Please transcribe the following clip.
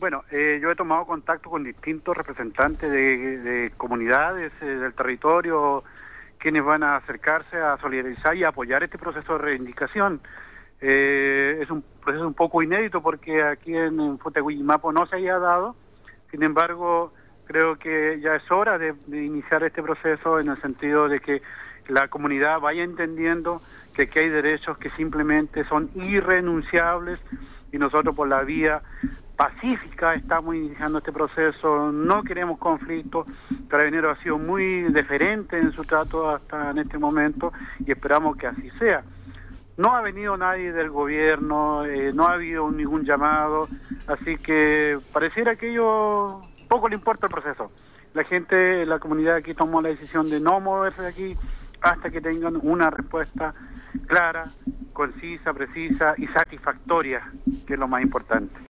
Bueno, eh, yo he tomado contacto con distintos representantes de, comunidades eh, del territorio, quienes van a acercarse a solidarizar y apoyar este proceso de reivindicación. Eh, es un proceso un poco inédito porque aquí en, en no se haya dado, sin embargo, creo que ya es hora de, iniciar este proceso en el sentido de que la comunidad vaya entendiendo que aquí hay derechos que simplemente son irrenunciables y nosotros por la vía pacífica estamos iniciando este proceso, no queremos conflicto, Carabinero ha sido muy deferente en su trato hasta en este momento y esperamos que así sea. No ha venido nadie del gobierno, eh, no ha habido ningún llamado, así que pareciera que ellos poco le importa el proceso. La gente, la comunidad aquí tomó la decisión de no moverse de aquí hasta que tengan una respuesta clara, concisa, precisa y satisfactoria, que es lo más importante.